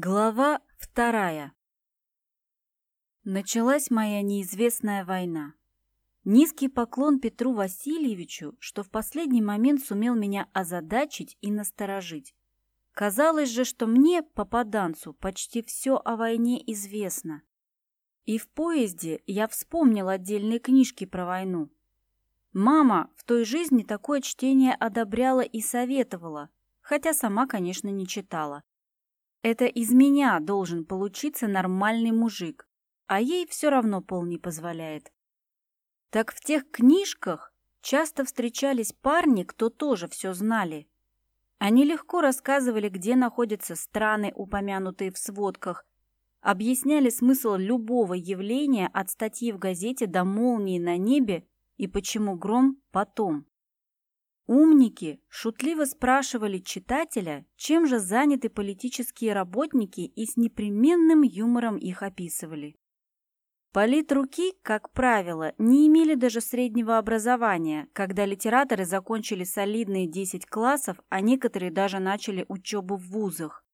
Глава вторая. Началась моя неизвестная война. Низкий поклон Петру Васильевичу, что в последний момент сумел меня озадачить и насторожить. Казалось же, что мне, попаданцу, почти все о войне известно. И в поезде я вспомнил отдельные книжки про войну. Мама в той жизни такое чтение одобряла и советовала, хотя сама, конечно, не читала. Это из меня должен получиться нормальный мужик, а ей все равно пол не позволяет. Так в тех книжках часто встречались парни, кто тоже все знали. Они легко рассказывали, где находятся страны, упомянутые в сводках, объясняли смысл любого явления от статьи в газете до молнии на небе и почему гром потом. Умники шутливо спрашивали читателя, чем же заняты политические работники и с непременным юмором их описывали. Политруки, как правило, не имели даже среднего образования, когда литераторы закончили солидные 10 классов, а некоторые даже начали учебу в вузах.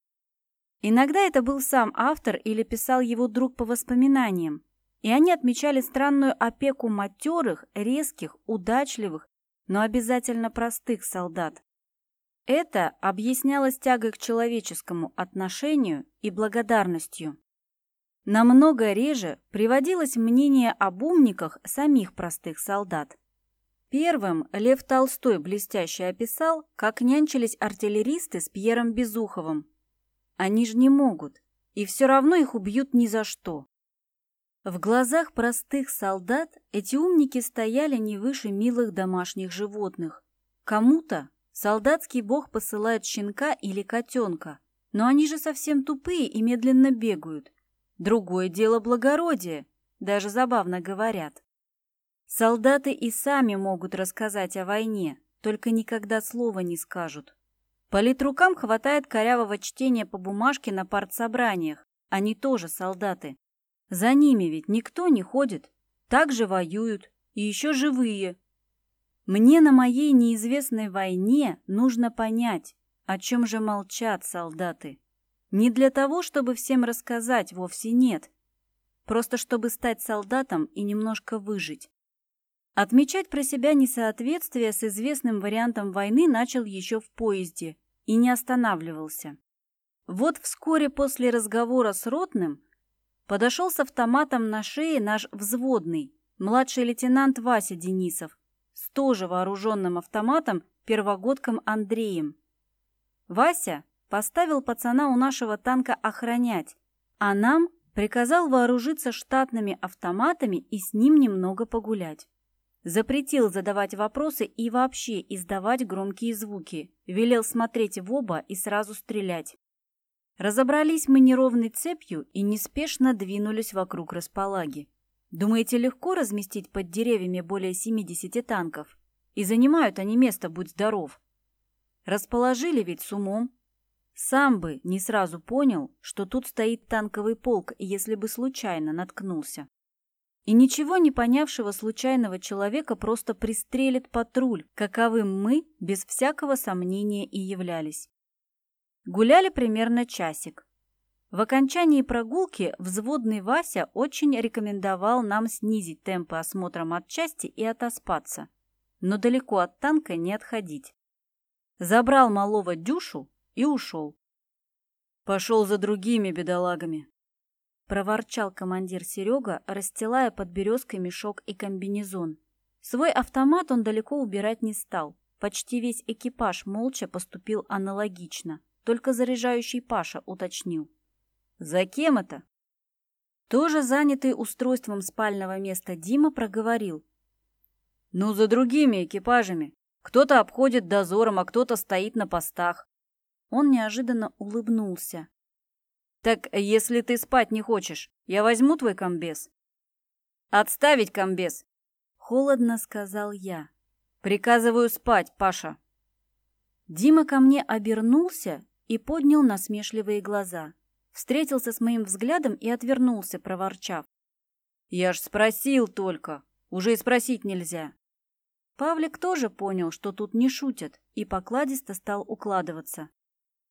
Иногда это был сам автор или писал его друг по воспоминаниям, и они отмечали странную опеку матерых, резких, удачливых но обязательно простых солдат. Это объяснялось тягой к человеческому отношению и благодарностью. Намного реже приводилось мнение об умниках самих простых солдат. Первым Лев Толстой блестяще описал, как нянчились артиллеристы с Пьером Безуховым. Они же не могут, и все равно их убьют ни за что. В глазах простых солдат эти умники стояли не выше милых домашних животных. Кому-то солдатский бог посылает щенка или котенка, но они же совсем тупые и медленно бегают. Другое дело благородие, даже забавно говорят. Солдаты и сами могут рассказать о войне, только никогда слова не скажут. Политрукам хватает корявого чтения по бумажке на партсобраниях, они тоже солдаты. За ними ведь никто не ходит. Так же воюют. И еще живые. Мне на моей неизвестной войне нужно понять, о чем же молчат солдаты. Не для того, чтобы всем рассказать, вовсе нет. Просто чтобы стать солдатом и немножко выжить. Отмечать про себя несоответствие с известным вариантом войны начал еще в поезде и не останавливался. Вот вскоре после разговора с Ротным Подошел с автоматом на шее наш взводный, младший лейтенант Вася Денисов, с тоже вооруженным автоматом первогодком Андреем. Вася поставил пацана у нашего танка охранять, а нам приказал вооружиться штатными автоматами и с ним немного погулять. Запретил задавать вопросы и вообще издавать громкие звуки, велел смотреть в оба и сразу стрелять. Разобрались мы неровной цепью и неспешно двинулись вокруг располаги. Думаете, легко разместить под деревьями более 70 танков? И занимают они место, будь здоров. Расположили ведь с умом. Сам бы не сразу понял, что тут стоит танковый полк, если бы случайно наткнулся. И ничего не понявшего случайного человека просто пристрелит патруль, каковым мы без всякого сомнения и являлись. Гуляли примерно часик. В окончании прогулки взводный Вася очень рекомендовал нам снизить темпы осмотра матчасти и отоспаться, но далеко от танка не отходить. Забрал малого Дюшу и ушел. «Пошел за другими бедолагами», — проворчал командир Серега, расстилая под березкой мешок и комбинезон. Свой автомат он далеко убирать не стал. Почти весь экипаж молча поступил аналогично. Только заряжающий Паша уточнил. «За кем это?» Тоже занятый устройством спального места Дима проговорил. «Ну, за другими экипажами. Кто-то обходит дозором, а кто-то стоит на постах». Он неожиданно улыбнулся. «Так если ты спать не хочешь, я возьму твой комбез?» «Отставить комбез!» — холодно сказал я. «Приказываю спать, Паша!» Дима ко мне обернулся и поднял насмешливые глаза. Встретился с моим взглядом и отвернулся, проворчав. «Я ж спросил только. Уже и спросить нельзя». Павлик тоже понял, что тут не шутят, и покладисто стал укладываться.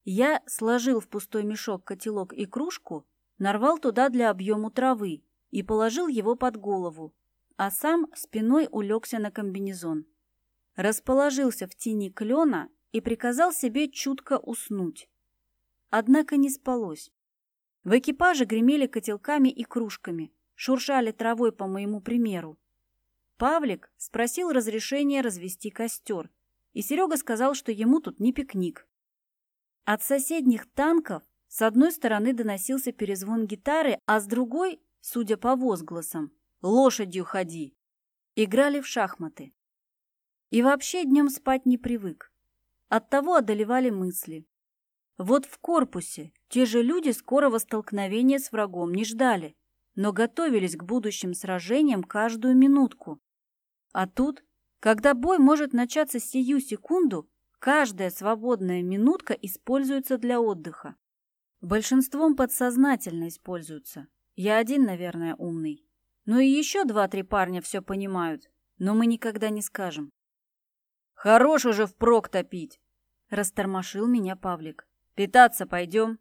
Я сложил в пустой мешок котелок и кружку, нарвал туда для объему травы и положил его под голову, а сам спиной улегся на комбинезон. Расположился в тени клена и приказал себе чутко уснуть. Однако не спалось. В экипаже гремели котелками и кружками, шуршали травой по моему примеру. Павлик спросил разрешения развести костер, и Серега сказал, что ему тут не пикник. От соседних танков с одной стороны доносился перезвон гитары, а с другой, судя по возгласам, «Лошадью ходи!» Играли в шахматы. И вообще днем спать не привык. Оттого одолевали мысли. Вот в корпусе те же люди скорого столкновения с врагом не ждали, но готовились к будущим сражениям каждую минутку. А тут, когда бой может начаться сию секунду, каждая свободная минутка используется для отдыха. Большинством подсознательно используются. Я один, наверное, умный. Ну и еще два-три парня все понимают, но мы никогда не скажем. «Хорош уже впрок топить!» — растормошил меня Павлик. «Питаться пойдем?»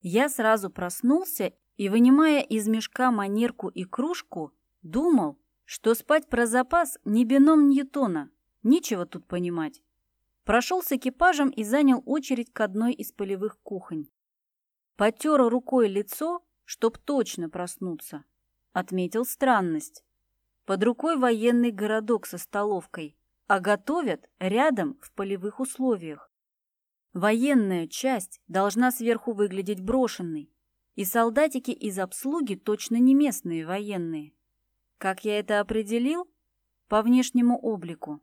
Я сразу проснулся и, вынимая из мешка манерку и кружку, думал, что спать про запас не бином Ньютона. Нечего тут понимать. Прошел с экипажем и занял очередь к одной из полевых кухонь. Потер рукой лицо, чтоб точно проснуться. Отметил странность. Под рукой военный городок со столовкой, а готовят рядом в полевых условиях. Военная часть должна сверху выглядеть брошенной, и солдатики из обслуги точно не местные военные. Как я это определил? По внешнему облику.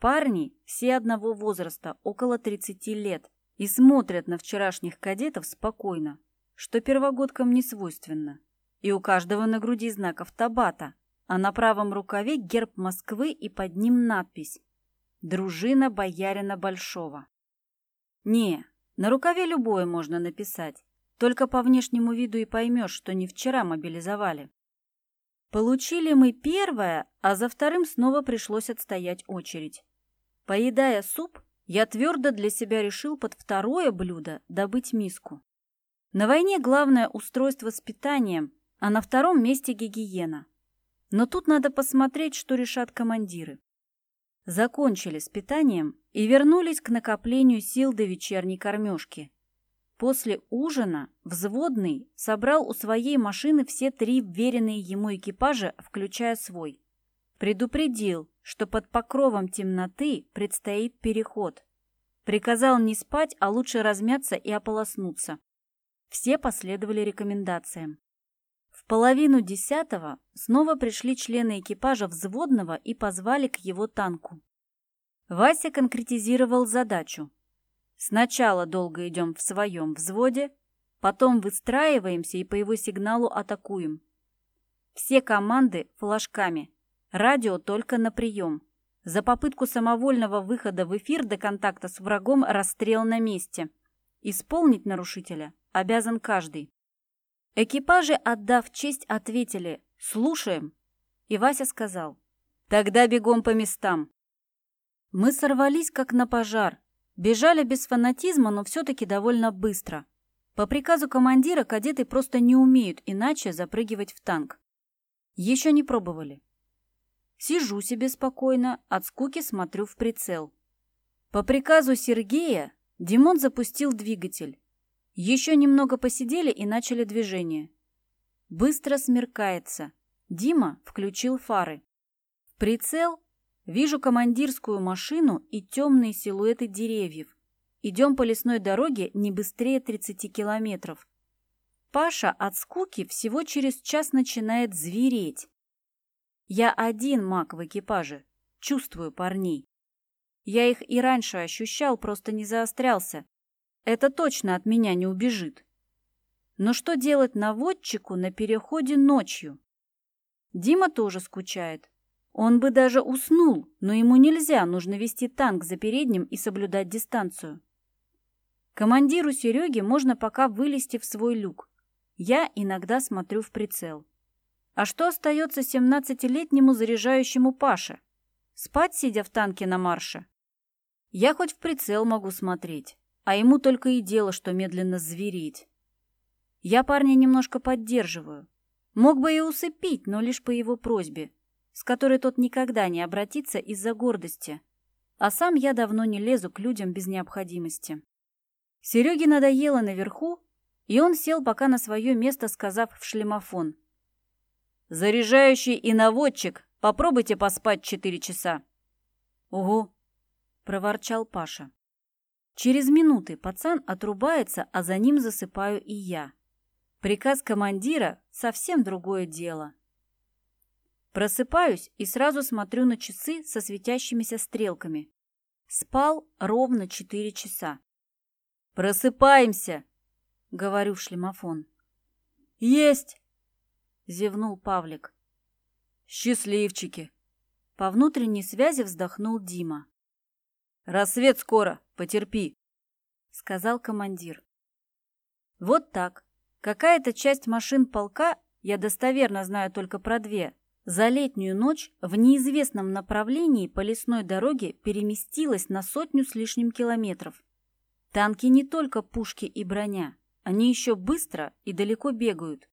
Парни все одного возраста, около 30 лет, и смотрят на вчерашних кадетов спокойно, что первогодкам не свойственно. И у каждого на груди знаков Табата, а на правом рукаве герб Москвы и под ним надпись «Дружина боярина Большого». Не, на рукаве любое можно написать, только по внешнему виду и поймешь, что не вчера мобилизовали. Получили мы первое, а за вторым снова пришлось отстоять очередь. Поедая суп, я твердо для себя решил под второе блюдо добыть миску. На войне главное устройство с питанием, а на втором месте гигиена. Но тут надо посмотреть, что решат командиры. Закончили с питанием и вернулись к накоплению сил до вечерней кормежки. После ужина взводный собрал у своей машины все три вверенные ему экипажа, включая свой. Предупредил, что под покровом темноты предстоит переход. Приказал не спать, а лучше размяться и ополоснуться. Все последовали рекомендациям. Половину десятого снова пришли члены экипажа взводного и позвали к его танку. Вася конкретизировал задачу. Сначала долго идем в своем взводе, потом выстраиваемся и по его сигналу атакуем. Все команды флажками. Радио только на прием. За попытку самовольного выхода в эфир до контакта с врагом расстрел на месте. Исполнить нарушителя обязан каждый. Экипажи, отдав честь, ответили «Слушаем». И Вася сказал «Тогда бегом по местам». Мы сорвались, как на пожар. Бежали без фанатизма, но все-таки довольно быстро. По приказу командира кадеты просто не умеют иначе запрыгивать в танк. Еще не пробовали. Сижу себе спокойно, от скуки смотрю в прицел. По приказу Сергея Димон запустил двигатель. Еще немного посидели и начали движение. Быстро смеркается. Дима включил фары. В прицел Вижу командирскую машину и темные силуэты деревьев. Идем по лесной дороге не быстрее 30 километров. Паша от скуки всего через час начинает звереть. Я один маг в экипаже. Чувствую парней. Я их и раньше ощущал, просто не заострялся. Это точно от меня не убежит. Но что делать наводчику на переходе ночью? Дима тоже скучает. Он бы даже уснул, но ему нельзя, нужно вести танк за передним и соблюдать дистанцию. Командиру Сереге можно пока вылезти в свой люк. Я иногда смотрю в прицел. А что остается 17-летнему заряжающему Паше? Спать, сидя в танке на марше? Я хоть в прицел могу смотреть, а ему только и дело, что медленно звереть. Я парня немножко поддерживаю. Мог бы и усыпить, но лишь по его просьбе, с которой тот никогда не обратится из-за гордости. А сам я давно не лезу к людям без необходимости. Сереге надоело наверху, и он сел пока на свое место, сказав в шлемофон. «Заряжающий и наводчик, попробуйте поспать четыре часа». «Ого!» — проворчал Паша. Через минуты пацан отрубается, а за ним засыпаю и я. Приказ командира — совсем другое дело. Просыпаюсь и сразу смотрю на часы со светящимися стрелками. Спал ровно четыре часа. «Просыпаемся!» — говорю в шлемофон. «Есть!» — зевнул Павлик. «Счастливчики!» По внутренней связи вздохнул Дима. «Рассвет скоро, потерпи», — сказал командир. Вот так. Какая-то часть машин полка, я достоверно знаю только про две, за летнюю ночь в неизвестном направлении по лесной дороге переместилась на сотню с лишним километров. Танки не только пушки и броня, они еще быстро и далеко бегают.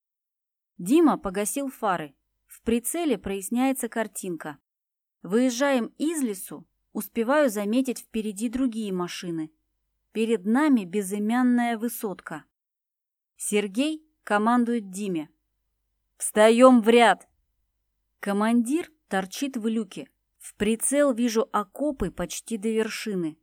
Дима погасил фары. В прицеле проясняется картинка. Выезжаем из лесу, успеваю заметить впереди другие машины. Перед нами безымянная высотка. Сергей командует Диме. «Встаем в ряд!» Командир торчит в люке. В прицел вижу окопы почти до вершины.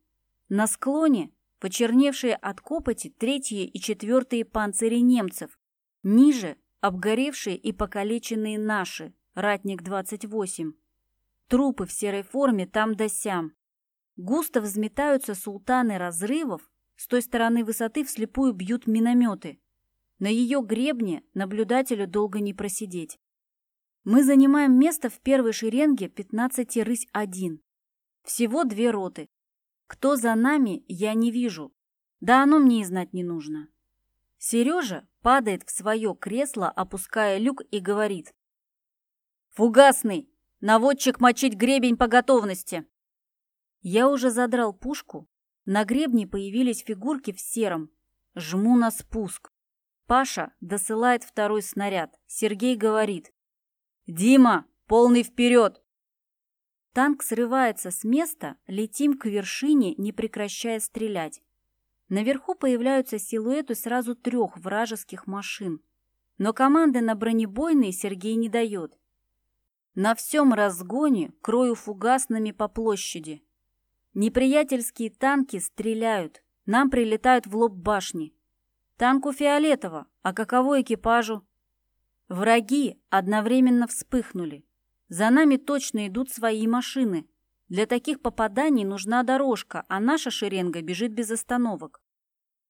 На склоне почерневшие от копоти третьи и четвертые панцири немцев. Ниже обгоревшие и покалеченные наши, ратник-28. Трупы в серой форме там да сям. Густо взметаются султаны разрывов, с той стороны высоты вслепую бьют минометы. На ее гребне наблюдателю долго не просидеть. Мы занимаем место в первой шеренге 15 рысь-1. Всего две роты. Кто за нами, я не вижу. Да оно мне и знать не нужно. Сережа падает в свое кресло, опуская люк и говорит. «Фугасный! Наводчик мочить гребень по готовности!» Я уже задрал пушку. На гребне появились фигурки в сером. Жму на спуск. Паша досылает второй снаряд. Сергей говорит. «Дима, полный вперед!» Танк срывается с места, летим к вершине, не прекращая стрелять. Наверху появляются силуэты сразу трех вражеских машин. Но команды на бронебойные Сергей не дает. На всем разгоне крою фугасными по площади. Неприятельские танки стреляют, нам прилетают в лоб башни. Танку фиолетово, а каково экипажу? Враги одновременно вспыхнули. За нами точно идут свои машины. Для таких попаданий нужна дорожка, а наша шеренга бежит без остановок.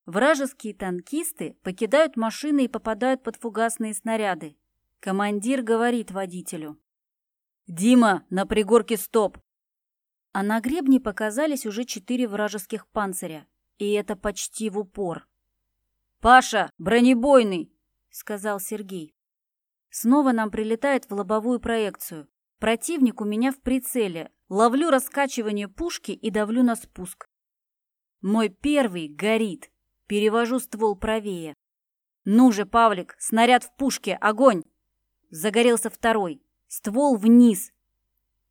Вражеские танкисты покидают машины и попадают под фугасные снаряды. Командир говорит водителю. «Дима, на пригорке стоп!» А на гребне показались уже четыре вражеских панциря. И это почти в упор. «Паша, бронебойный!» — сказал Сергей. Снова нам прилетает в лобовую проекцию. Противник у меня в прицеле. Ловлю раскачивание пушки и давлю на спуск. Мой первый горит. Перевожу ствол правее. «Ну же, Павлик, снаряд в пушке, огонь!» Загорелся второй. Ствол вниз.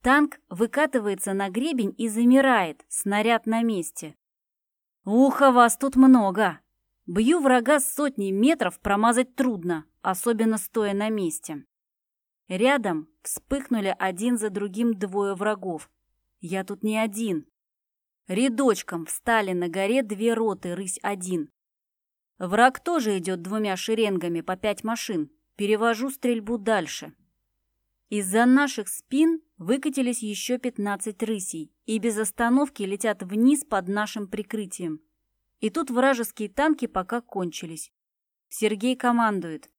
Танк выкатывается на гребень и замирает, снаряд на месте. «Уха, вас тут много!» Бью врага с сотни метров промазать трудно, особенно стоя на месте. Рядом вспыхнули один за другим двое врагов. Я тут не один. Рядочком встали на горе две роты «Рысь-1». Враг тоже идет двумя шеренгами по пять машин. Перевожу стрельбу дальше. Из-за наших спин выкатились еще 15 рысей и без остановки летят вниз под нашим прикрытием. И тут вражеские танки пока кончились. Сергей командует.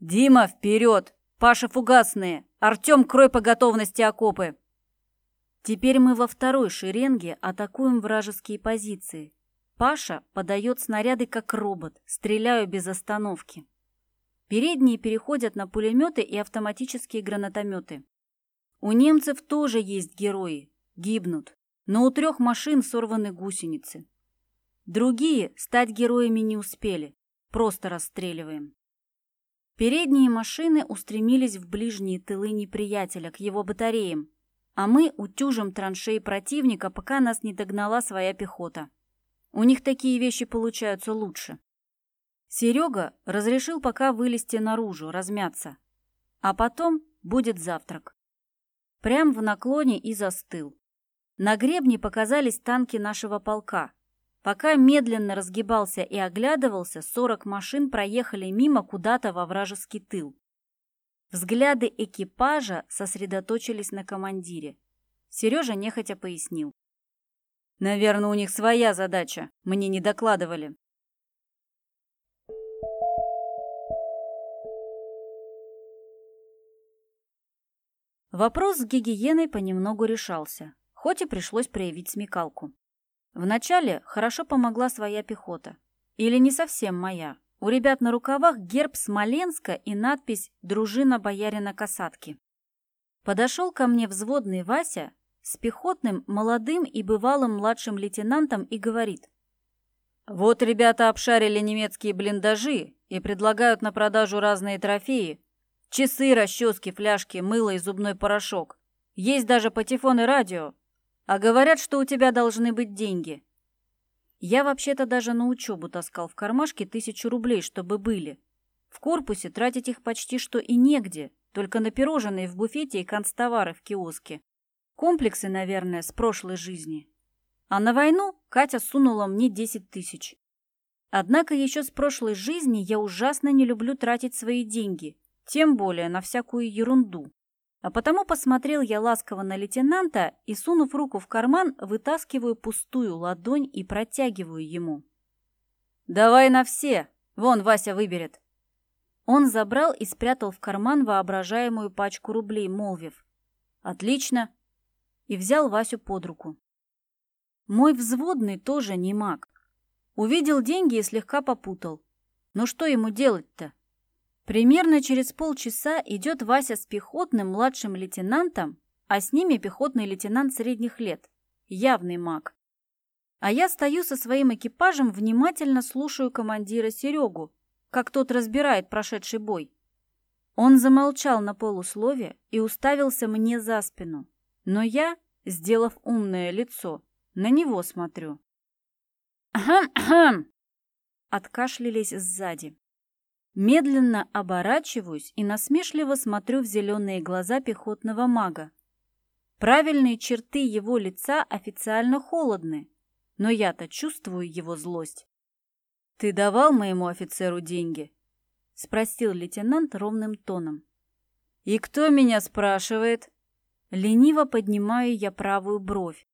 «Дима, вперед! Паша, фугасные! Артем, крой по готовности окопы!» Теперь мы во второй шеренге атакуем вражеские позиции. Паша подает снаряды как робот, стреляю без остановки. Передние переходят на пулеметы и автоматические гранатометы. У немцев тоже есть герои, гибнут, но у трех машин сорваны гусеницы. Другие стать героями не успели. Просто расстреливаем. Передние машины устремились в ближние тылы неприятеля, к его батареям, а мы утюжим траншеи противника, пока нас не догнала своя пехота. У них такие вещи получаются лучше. Серега разрешил пока вылезти наружу, размяться. А потом будет завтрак. Прям в наклоне и застыл. На гребне показались танки нашего полка. Пока медленно разгибался и оглядывался, сорок машин проехали мимо куда-то во вражеский тыл. Взгляды экипажа сосредоточились на командире. Сережа нехотя пояснил. «Наверное, у них своя задача. Мне не докладывали». Вопрос с гигиеной понемногу решался, хоть и пришлось проявить смекалку. Вначале хорошо помогла своя пехота. Или не совсем моя. У ребят на рукавах герб Смоленска и надпись «Дружина боярина Касатки». Подошел ко мне взводный Вася с пехотным, молодым и бывалым младшим лейтенантом и говорит. «Вот ребята обшарили немецкие блиндажи и предлагают на продажу разные трофеи. Часы, расчески, фляжки, мыло и зубной порошок. Есть даже патефон и радио. А говорят, что у тебя должны быть деньги. Я вообще-то даже на учебу таскал в кармашке тысячу рублей, чтобы были. В корпусе тратить их почти что и негде, только на пирожные в буфете и канцтовары в киоске. Комплексы, наверное, с прошлой жизни. А на войну Катя сунула мне 10 тысяч. Однако еще с прошлой жизни я ужасно не люблю тратить свои деньги, тем более на всякую ерунду. А потому посмотрел я ласково на лейтенанта и, сунув руку в карман, вытаскиваю пустую ладонь и протягиваю ему. «Давай на все! Вон Вася выберет!» Он забрал и спрятал в карман воображаемую пачку рублей, молвив. «Отлично!» И взял Васю под руку. Мой взводный тоже не маг. Увидел деньги и слегка попутал. Но что ему делать-то? Примерно через полчаса идет Вася с пехотным младшим лейтенантом, а с ними пехотный лейтенант средних лет, явный маг. А я стою со своим экипажем, внимательно слушаю командира Серегу, как тот разбирает прошедший бой. Он замолчал на полуслове и уставился мне за спину, но я, сделав умное лицо, на него смотрю. «Ахам-ахам!» Откашлялись сзади. Медленно оборачиваюсь и насмешливо смотрю в зеленые глаза пехотного мага. Правильные черты его лица официально холодны, но я-то чувствую его злость. «Ты давал моему офицеру деньги?» — спросил лейтенант ровным тоном. «И кто меня спрашивает?» Лениво поднимаю я правую бровь.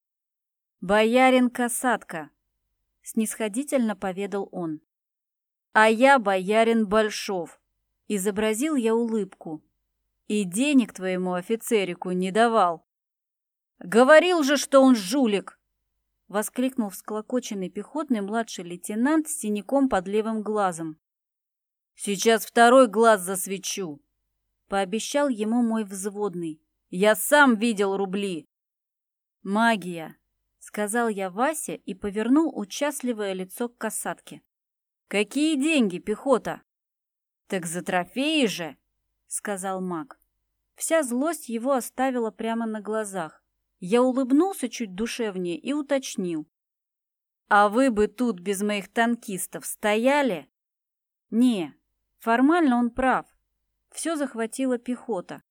«Боярин Касатка», — снисходительно поведал он. А я боярин Большов. Изобразил я улыбку. И денег твоему офицерику не давал. Говорил же, что он жулик! Воскликнул всклокоченный пехотный младший лейтенант с синяком под левым глазом. Сейчас второй глаз засвечу, пообещал ему мой взводный. Я сам видел рубли. Магия, сказал я Васе и повернул участливое лицо к касатке. «Какие деньги, пехота?» «Так за трофеи же!» — сказал маг. Вся злость его оставила прямо на глазах. Я улыбнулся чуть душевнее и уточнил. «А вы бы тут без моих танкистов стояли?» «Не, формально он прав. Все захватила пехота.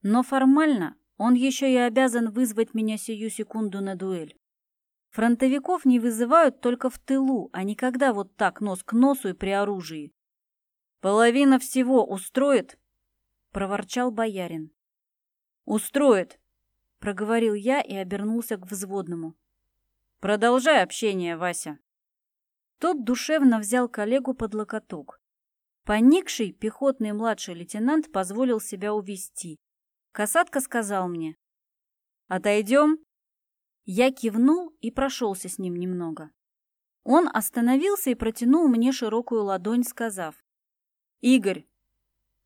Но формально он еще и обязан вызвать меня сию секунду на дуэль. Фронтовиков не вызывают только в тылу, а никогда вот так нос к носу и при оружии. «Половина всего устроит?» — проворчал боярин. «Устроит», — проговорил я и обернулся к взводному. «Продолжай общение, Вася». Тот душевно взял коллегу под локоток. Поникший пехотный младший лейтенант позволил себя увести. Касатка сказал мне. «Отойдем?» Я кивнул и прошелся с ним немного. Он остановился и протянул мне широкую ладонь, сказав. «Игорь!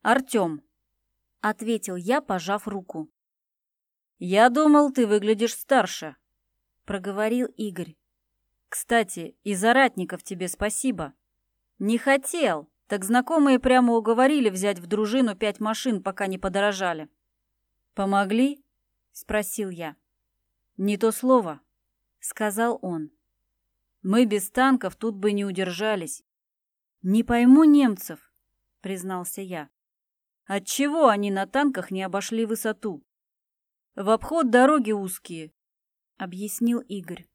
Артем!» — ответил я, пожав руку. «Я думал, ты выглядишь старше», — проговорил Игорь. Кстати, и за ратников тебе спасибо. Не хотел, так знакомые прямо уговорили взять в дружину пять машин, пока не подорожали. Помогли? Спросил я. Не то слово, сказал он. Мы без танков тут бы не удержались. Не пойму немцев, признался я. Отчего они на танках не обошли высоту? В обход дороги узкие, объяснил Игорь.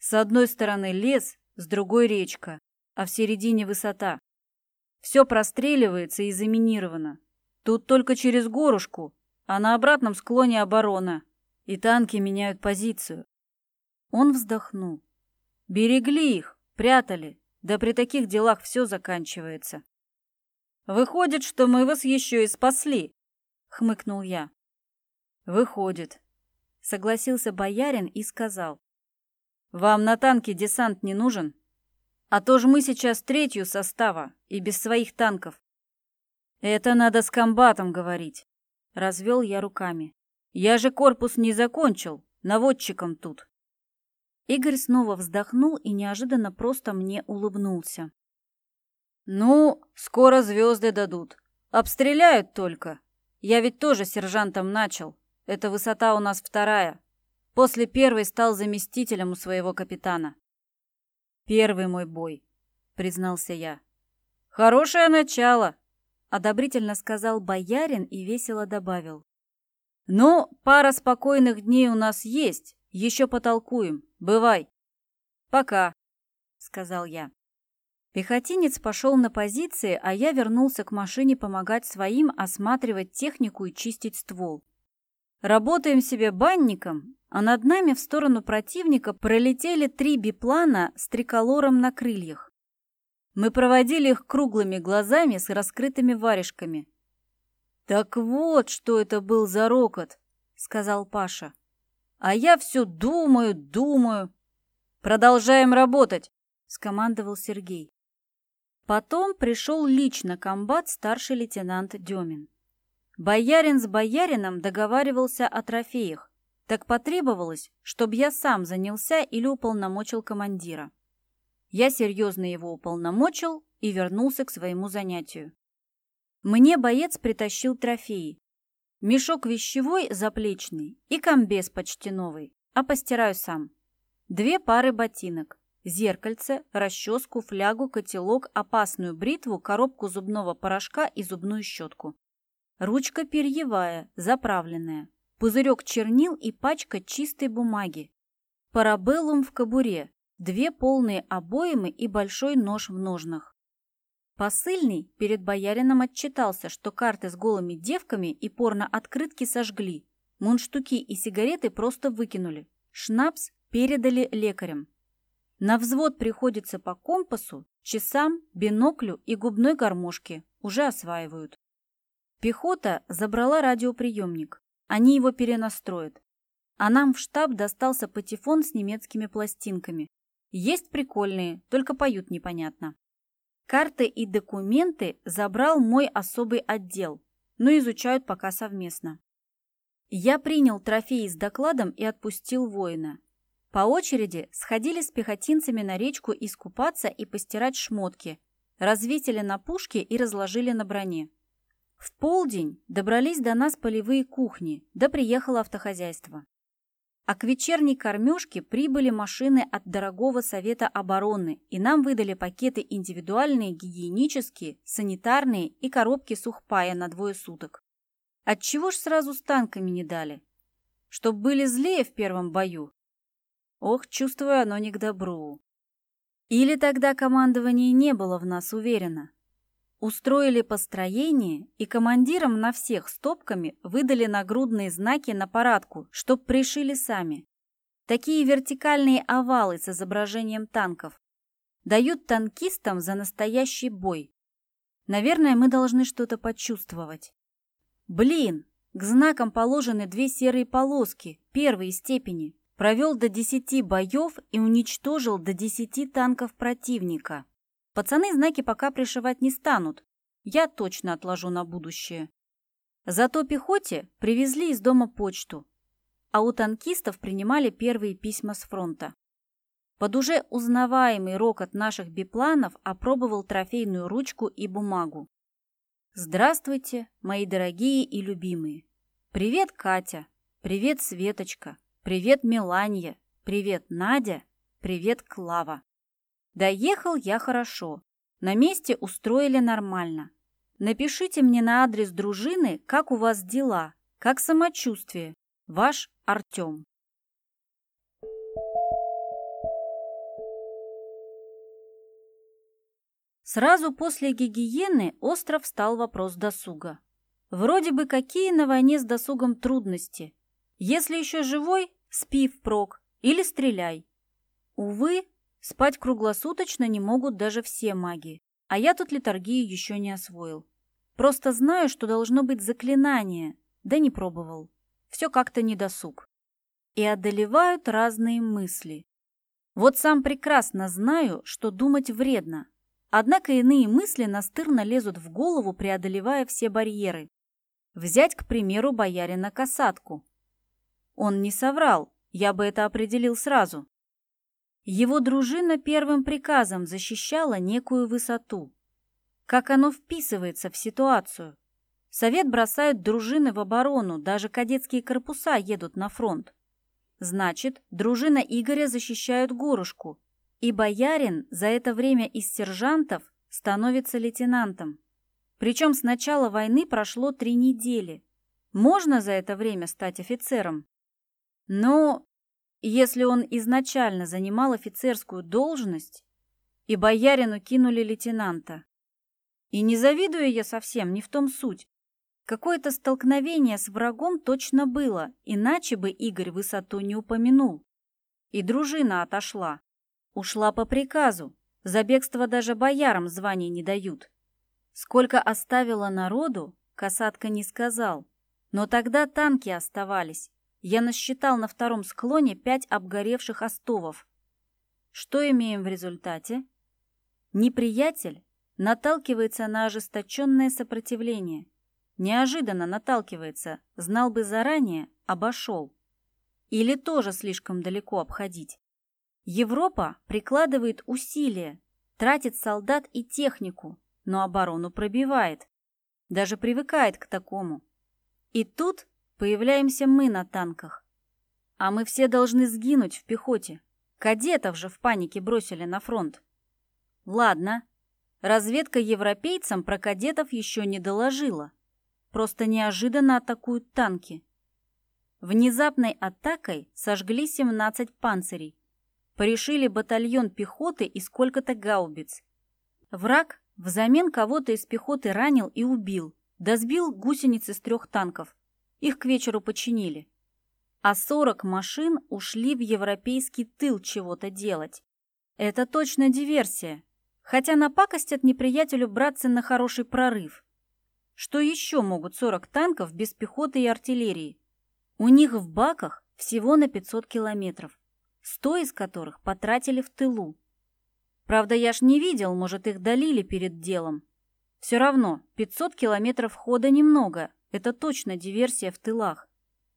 С одной стороны лес, с другой речка, а в середине высота. Все простреливается и заминировано. Тут только через горушку, а на обратном склоне оборона. И танки меняют позицию. Он вздохнул. Берегли их, прятали. Да при таких делах все заканчивается. Выходит, что мы вас еще и спасли, хмыкнул я. Выходит, согласился боярин и сказал. Вам на танке десант не нужен? А то ж мы сейчас третью состава и без своих танков. Это надо с комбатом говорить. Развел я руками. Я же корпус не закончил, наводчиком тут. Игорь снова вздохнул и неожиданно просто мне улыбнулся. «Ну, скоро звезды дадут. Обстреляют только. Я ведь тоже сержантом начал. Эта высота у нас вторая. После первой стал заместителем у своего капитана. Первый мой бой, признался я. Хорошее начало, одобрительно сказал боярин и весело добавил. Ну, пара спокойных дней у нас есть, еще потолкуем. Бывай. Пока, сказал я. Пехотинец пошел на позиции, а я вернулся к машине помогать своим осматривать технику и чистить ствол. Работаем себе банником, а над нами в сторону противника пролетели три биплана с триколором на крыльях. Мы проводили их круглыми глазами с раскрытыми варежками. «Так вот, что это был за рокот», — сказал Паша. «А я все думаю, думаю». «Продолжаем работать», — скомандовал Сергей. Потом пришел лично комбат старший лейтенант Демин. Боярин с боярином договаривался о трофеях. Так потребовалось, чтобы я сам занялся или уполномочил командира. Я серьезно его уполномочил и вернулся к своему занятию. Мне боец притащил трофеи. Мешок вещевой заплечный и комбез почти новый, а постираю сам. Две пары ботинок, зеркальце, расческу, флягу, котелок, опасную бритву, коробку зубного порошка и зубную щетку. Ручка перьевая, заправленная пузырек чернил и пачка чистой бумаги. Парабеллум в кобуре, две полные обоймы и большой нож в ножнах. Посыльный перед боярином отчитался, что карты с голыми девками и порно-открытки сожгли, мундштуки и сигареты просто выкинули, шнапс передали лекарям. На взвод приходится по компасу, часам, биноклю и губной гармошке, уже осваивают. Пехота забрала радиоприемник. Они его перенастроят. А нам в штаб достался патефон с немецкими пластинками. Есть прикольные, только поют непонятно. Карты и документы забрал мой особый отдел, но изучают пока совместно. Я принял трофеи с докладом и отпустил воина. По очереди сходили с пехотинцами на речку искупаться и постирать шмотки, развесили на пушке и разложили на броне. В полдень добрались до нас полевые кухни, да приехало автохозяйство. А к вечерней кормежке прибыли машины от дорогого Совета обороны, и нам выдали пакеты индивидуальные, гигиенические, санитарные и коробки сухпая на двое суток. Отчего ж сразу с танками не дали? Чтоб были злее в первом бою? Ох, чувствую, оно не к добру. Или тогда командование не было в нас уверено, Устроили построение и командирам на всех стопками выдали нагрудные знаки на парадку, чтоб пришили сами. Такие вертикальные овалы с изображением танков. Дают танкистам за настоящий бой. Наверное, мы должны что-то почувствовать. Блин, к знакам положены две серые полоски первой степени. Провел до десяти боев и уничтожил до десяти танков противника. Пацаны знаки пока пришивать не станут. Я точно отложу на будущее. Зато пехоте привезли из дома почту, а у танкистов принимали первые письма с фронта. Под уже узнаваемый рокот наших бипланов опробовал трофейную ручку и бумагу. Здравствуйте, мои дорогие и любимые. Привет, Катя. Привет, Светочка. Привет, Меланья. Привет, Надя. Привет, Клава. Доехал я хорошо. На месте устроили нормально. Напишите мне на адрес дружины, как у вас дела, как самочувствие. Ваш Артем. Сразу после гигиены остров стал вопрос досуга. Вроде бы какие на войне с досугом трудности. Если еще живой, спи впрок или стреляй. Увы, спать круглосуточно не могут даже все маги, а я тут литургию еще не освоил. Просто знаю, что должно быть заклинание, да не пробовал. Все как-то недосуг. И одолевают разные мысли. Вот сам прекрасно знаю, что думать вредно, Однако иные мысли настырно лезут в голову, преодолевая все барьеры. Взять, к примеру, боярина Касатку. Он не соврал, я бы это определил сразу. Его дружина первым приказом защищала некую высоту. Как оно вписывается в ситуацию? Совет бросают дружины в оборону, даже кадетские корпуса едут на фронт. Значит, дружина Игоря защищают горушку, и боярин за это время из сержантов становится лейтенантом. Причем с начала войны прошло три недели. Можно за это время стать офицером? Но если он изначально занимал офицерскую должность, и боярину кинули лейтенанта. И не завидую я совсем, не в том суть. Какое-то столкновение с врагом точно было, иначе бы Игорь высоту не упомянул. И дружина отошла. Ушла по приказу. За бегство даже боярам званий не дают. Сколько оставила народу, касатка не сказал. Но тогда танки оставались. Я насчитал на втором склоне пять обгоревших остовов. Что имеем в результате? Неприятель наталкивается на ожесточенное сопротивление. Неожиданно наталкивается, знал бы заранее, обошел. Или тоже слишком далеко обходить. Европа прикладывает усилия, тратит солдат и технику, но оборону пробивает. Даже привыкает к такому. И тут появляемся мы на танках. А мы все должны сгинуть в пехоте. Кадетов же в панике бросили на фронт. Ладно, разведка европейцам про кадетов еще не доложила. Просто неожиданно атакуют танки. Внезапной атакой сожгли 17 панцирей, Порешили батальон пехоты и сколько-то гаубиц. Враг взамен кого-то из пехоты ранил и убил, да сбил гусеницы с трех танков. Их к вечеру починили. А 40 машин ушли в европейский тыл чего-то делать. Это точно диверсия. Хотя напакостят неприятелю братцы на хороший прорыв. Что еще могут 40 танков без пехоты и артиллерии? У них в баках всего на 500 километров сто из которых потратили в тылу. Правда, я ж не видел, может, их долили перед делом. Все равно, 500 километров хода немного, это точно диверсия в тылах.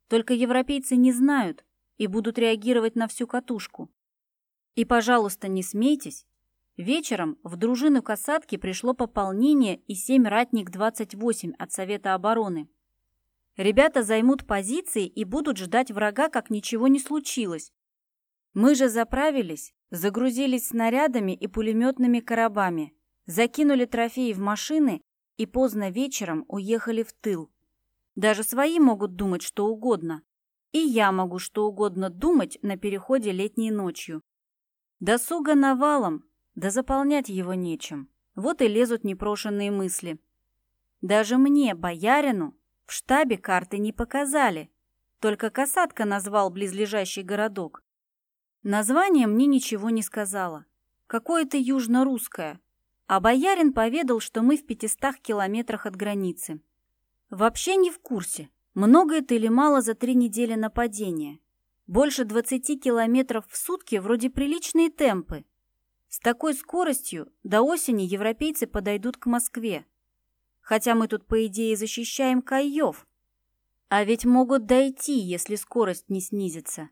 Только европейцы не знают и будут реагировать на всю катушку. И, пожалуйста, не смейтесь. Вечером в дружину касатки пришло пополнение и 7 ратник-28 от Совета обороны. Ребята займут позиции и будут ждать врага, как ничего не случилось, мы же заправились, загрузились снарядами и пулеметными коробами, закинули трофеи в машины и поздно вечером уехали в тыл. Даже свои могут думать что угодно. И я могу что угодно думать на переходе летней ночью. Досуга навалом, да заполнять его нечем. Вот и лезут непрошенные мысли. Даже мне, боярину, в штабе карты не показали. Только касатка назвал близлежащий городок. Название мне ничего не сказала. Какое-то южно-русское. А боярин поведал, что мы в пятистах километрах от границы. Вообще не в курсе, много это или мало за три недели нападения. Больше 20 километров в сутки вроде приличные темпы. С такой скоростью до осени европейцы подойдут к Москве. Хотя мы тут, по идее, защищаем Каев. А ведь могут дойти, если скорость не снизится.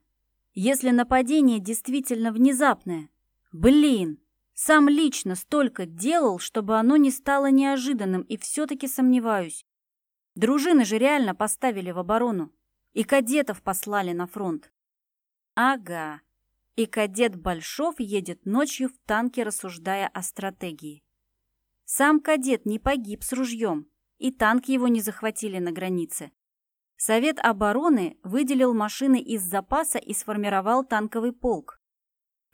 Если нападение действительно внезапное? Блин, сам лично столько делал, чтобы оно не стало неожиданным, и все-таки сомневаюсь. Дружины же реально поставили в оборону. И кадетов послали на фронт. Ага. И кадет Большов едет ночью в танке, рассуждая о стратегии. Сам кадет не погиб с ружьем, и танк его не захватили на границе. Совет обороны выделил машины из запаса и сформировал танковый полк.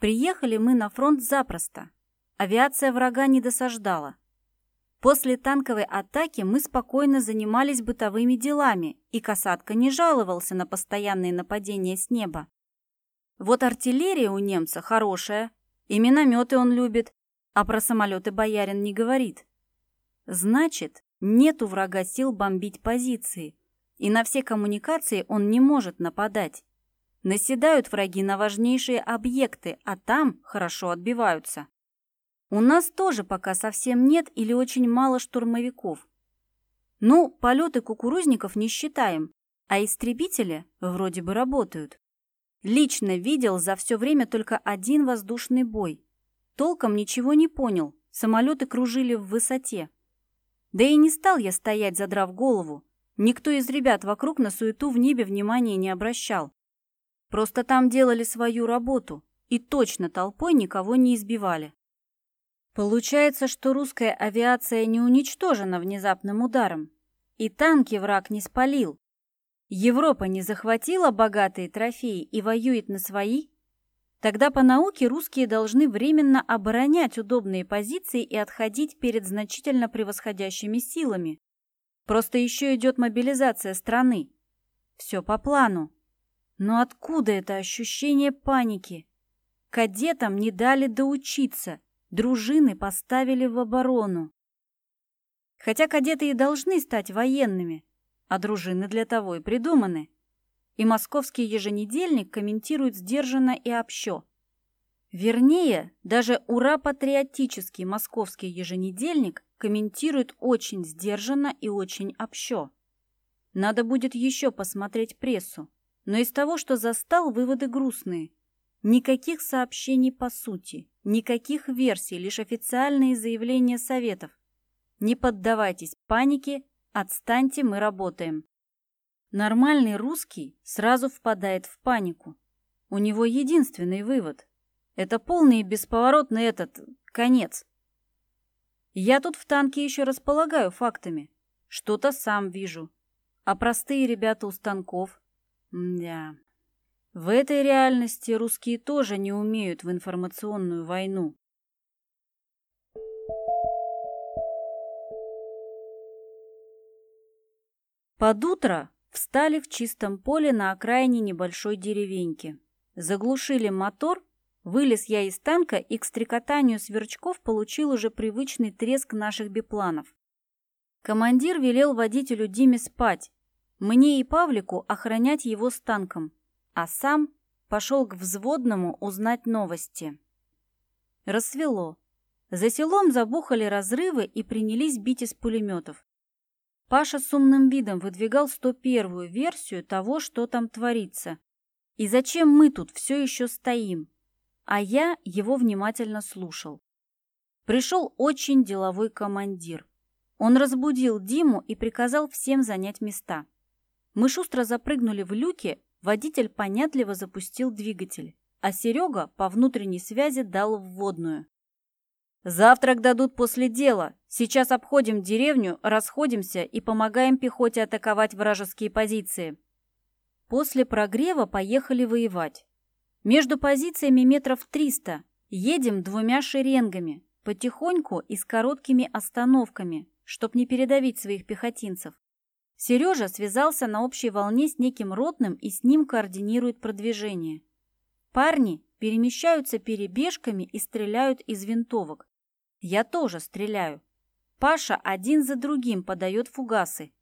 Приехали мы на фронт запросто. Авиация врага не досаждала. После танковой атаки мы спокойно занимались бытовыми делами, и касатка не жаловался на постоянные нападения с неба. Вот артиллерия у немца хорошая, и минометы он любит, а про самолеты боярин не говорит. Значит, нет у врага сил бомбить позиции – и на все коммуникации он не может нападать. Наседают враги на важнейшие объекты, а там хорошо отбиваются. У нас тоже пока совсем нет или очень мало штурмовиков. Ну, полеты кукурузников не считаем, а истребители вроде бы работают. Лично видел за все время только один воздушный бой. Толком ничего не понял, самолеты кружили в высоте. Да и не стал я стоять, задрав голову. Никто из ребят вокруг на суету в небе внимания не обращал. Просто там делали свою работу и точно толпой никого не избивали. Получается, что русская авиация не уничтожена внезапным ударом, и танки враг не спалил. Европа не захватила богатые трофеи и воюет на свои? Тогда по науке русские должны временно оборонять удобные позиции и отходить перед значительно превосходящими силами. Просто еще идет мобилизация страны. Все по плану. Но откуда это ощущение паники? Кадетам не дали доучиться, дружины поставили в оборону. Хотя кадеты и должны стать военными, а дружины для того и придуманы. И московский еженедельник комментирует сдержанно и общо. Вернее, даже ура-патриотический московский еженедельник комментирует очень сдержанно и очень общо. Надо будет еще посмотреть прессу, но из того, что застал, выводы грустные. Никаких сообщений по сути, никаких версий, лишь официальные заявления советов. Не поддавайтесь панике, отстаньте, мы работаем. Нормальный русский сразу впадает в панику. У него единственный вывод. Это полный и бесповоротный этот конец. Я тут в танке еще располагаю фактами. Что-то сам вижу. А простые ребята у станков... Да. В этой реальности русские тоже не умеют в информационную войну. Под утро встали в чистом поле на окраине небольшой деревеньки. Заглушили мотор Вылез я из танка и к стрекотанию сверчков получил уже привычный треск наших бипланов. Командир велел водителю Диме спать, мне и Павлику охранять его с танком, а сам пошел к взводному узнать новости. Рассвело. За селом забухали разрывы и принялись бить из пулеметов. Паша с умным видом выдвигал 101-ю версию того, что там творится. И зачем мы тут все еще стоим? а я его внимательно слушал. Пришел очень деловой командир. Он разбудил Диму и приказал всем занять места. Мы шустро запрыгнули в люки, водитель понятливо запустил двигатель, а Серега по внутренней связи дал вводную. «Завтрак дадут после дела. Сейчас обходим деревню, расходимся и помогаем пехоте атаковать вражеские позиции». После прогрева поехали воевать. Между позициями метров триста. Едем двумя шеренгами, потихоньку и с короткими остановками, чтоб не передавить своих пехотинцев. Сережа связался на общей волне с неким ротным и с ним координирует продвижение. Парни перемещаются перебежками и стреляют из винтовок. Я тоже стреляю. Паша один за другим подает фугасы.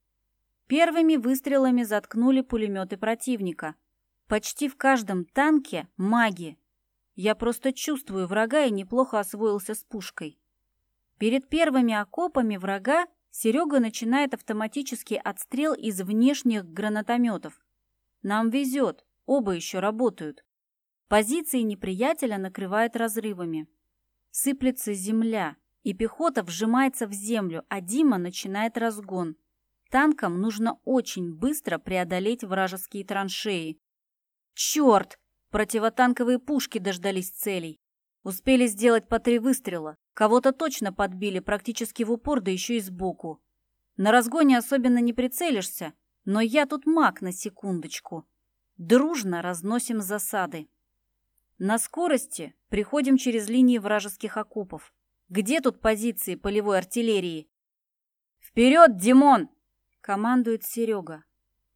Первыми выстрелами заткнули пулеметы противника – Почти в каждом танке маги. Я просто чувствую врага и неплохо освоился с пушкой. Перед первыми окопами врага Серега начинает автоматический отстрел из внешних гранатометов. Нам везет, оба еще работают. Позиции неприятеля накрывает разрывами. Сыплется земля, и пехота вжимается в землю, а Дима начинает разгон. Танкам нужно очень быстро преодолеть вражеские траншеи. Черт! Противотанковые пушки дождались целей. Успели сделать по три выстрела. Кого-то точно подбили практически в упор, да еще и сбоку. На разгоне особенно не прицелишься, но я тут маг на секундочку. Дружно разносим засады. На скорости приходим через линии вражеских окопов. Где тут позиции полевой артиллерии? «Вперед, Димон!» — командует Серега.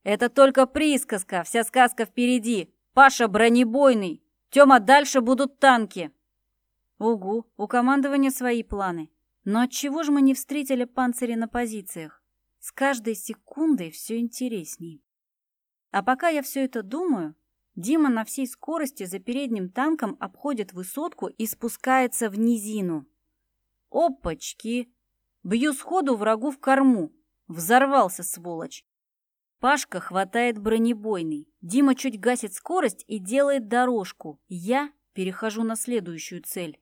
«Это только присказка, вся сказка впереди. Паша бронебойный. Тёма, дальше будут танки». Угу, у командования свои планы. Но отчего же мы не встретили панцири на позициях? С каждой секундой все интересней. А пока я все это думаю, Дима на всей скорости за передним танком обходит высотку и спускается в низину. Опачки! Бью сходу врагу в корму. Взорвался, сволочь. Пашка хватает бронебойный. Дима чуть гасит скорость и делает дорожку. Я перехожу на следующую цель.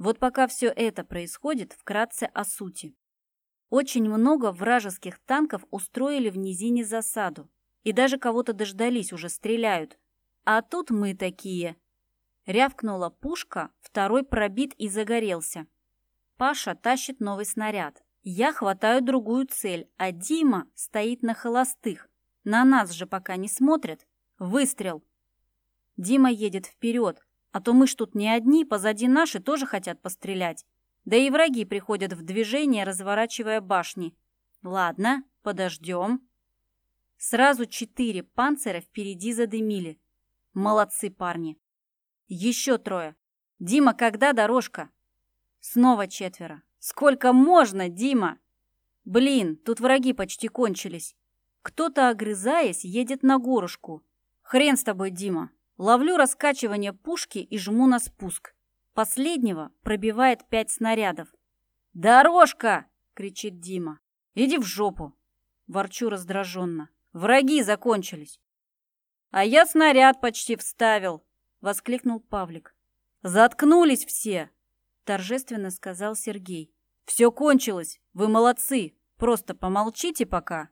Вот пока все это происходит, вкратце о сути. Очень много вражеских танков устроили в низине засаду. И даже кого-то дождались, уже стреляют. А тут мы такие. Рявкнула пушка, второй пробит и загорелся. Паша тащит новый снаряд. Я хватаю другую цель, а Дима стоит на холостых. На нас же пока не смотрят. Выстрел. Дима едет вперед, а то мы ж тут не одни, позади наши тоже хотят пострелять. Да и враги приходят в движение, разворачивая башни. Ладно, подождем. Сразу четыре панцира впереди задымили. Молодцы парни. Еще трое. Дима, когда дорожка? Снова четверо. Сколько можно, Дима? Блин, тут враги почти кончились. Кто-то, огрызаясь, едет на горушку. Хрен с тобой, Дима. Ловлю раскачивание пушки и жму на спуск. Последнего пробивает пять снарядов. «Дорожка!» — кричит Дима. «Иди в жопу!» — ворчу раздраженно. «Враги закончились!» «А я снаряд почти вставил!» — воскликнул Павлик. «Заткнулись все!» — торжественно сказал Сергей. «Все кончилось! Вы молодцы! Просто помолчите пока!»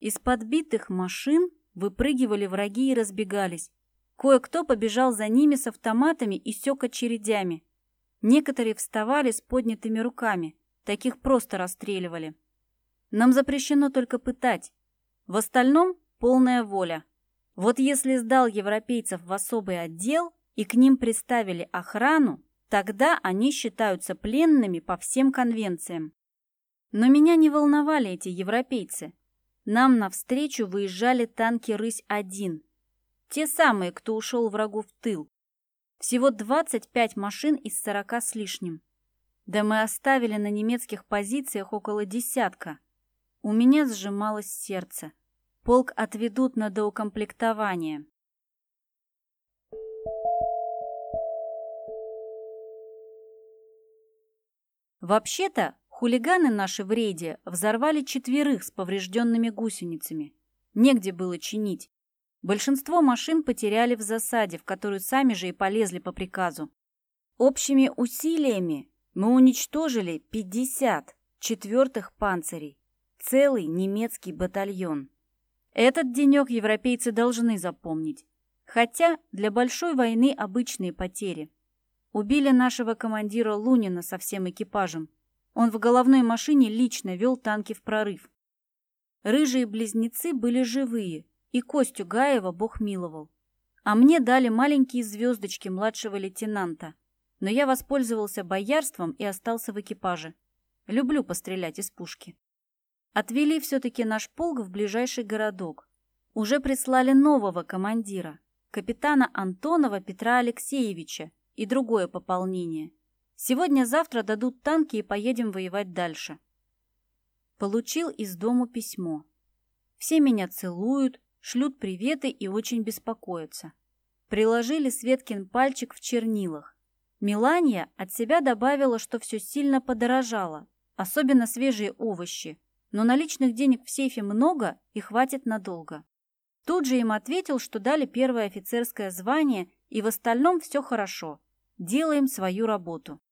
Из подбитых машин выпрыгивали враги и разбегались. Кое-кто побежал за ними с автоматами и сёк очередями. Некоторые вставали с поднятыми руками, таких просто расстреливали. Нам запрещено только пытать. В остальном полная воля. Вот если сдал европейцев в особый отдел и к ним приставили охрану, тогда они считаются пленными по всем конвенциям. Но меня не волновали эти европейцы. Нам навстречу выезжали танки «Рысь-1», те самые, кто ушел врагу в тыл. Всего 25 машин из 40 с лишним. Да мы оставили на немецких позициях около десятка. У меня сжималось сердце. Полк отведут на доукомплектование. Вообще-то, хулиганы наши в рейде взорвали четверых с поврежденными гусеницами. Негде было чинить. Большинство машин потеряли в засаде, в которую сами же и полезли по приказу. Общими усилиями мы уничтожили 50 четвертых панцирей, целый немецкий батальон. Этот денек европейцы должны запомнить. Хотя для большой войны обычные потери. Убили нашего командира Лунина со всем экипажем. Он в головной машине лично вел танки в прорыв. Рыжие близнецы были живые, и Костю Гаева Бог миловал. А мне дали маленькие звездочки младшего лейтенанта. Но я воспользовался боярством и остался в экипаже. Люблю пострелять из пушки. Отвели все-таки наш полк в ближайший городок. Уже прислали нового командира, капитана Антонова Петра Алексеевича и другое пополнение. Сегодня-завтра дадут танки и поедем воевать дальше. Получил из дому письмо. Все меня целуют, шлют приветы и очень беспокоятся. Приложили Светкин пальчик в чернилах. Милания от себя добавила, что все сильно подорожало, особенно свежие овощи, но наличных денег в сейфе много и хватит надолго. Тут же им ответил, что дали первое офицерское звание и в остальном все хорошо. Делаем свою работу.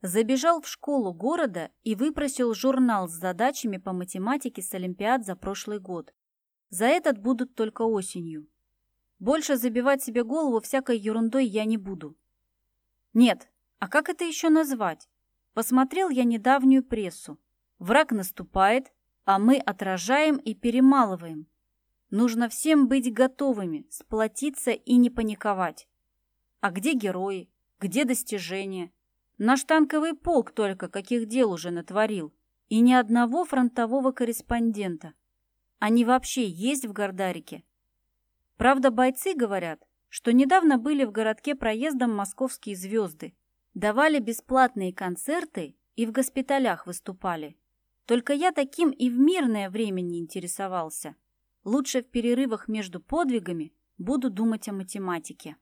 Забежал в школу города и выпросил журнал с задачами по математике с Олимпиад за прошлый год. За этот будут только осенью. Больше забивать себе голову всякой ерундой я не буду. Нет, а как это еще назвать? Посмотрел я недавнюю прессу. Враг наступает, а мы отражаем и перемалываем. Нужно всем быть готовыми, сплотиться и не паниковать. А где герои? Где достижения? Наш танковый полк только каких дел уже натворил. И ни одного фронтового корреспондента. Они вообще есть в Гордарике? Правда, бойцы говорят, что недавно были в городке проездом московские звезды. Давали бесплатные концерты и в госпиталях выступали. Только я таким и в мирное время не интересовался. Лучше в перерывах между подвигами буду думать о математике.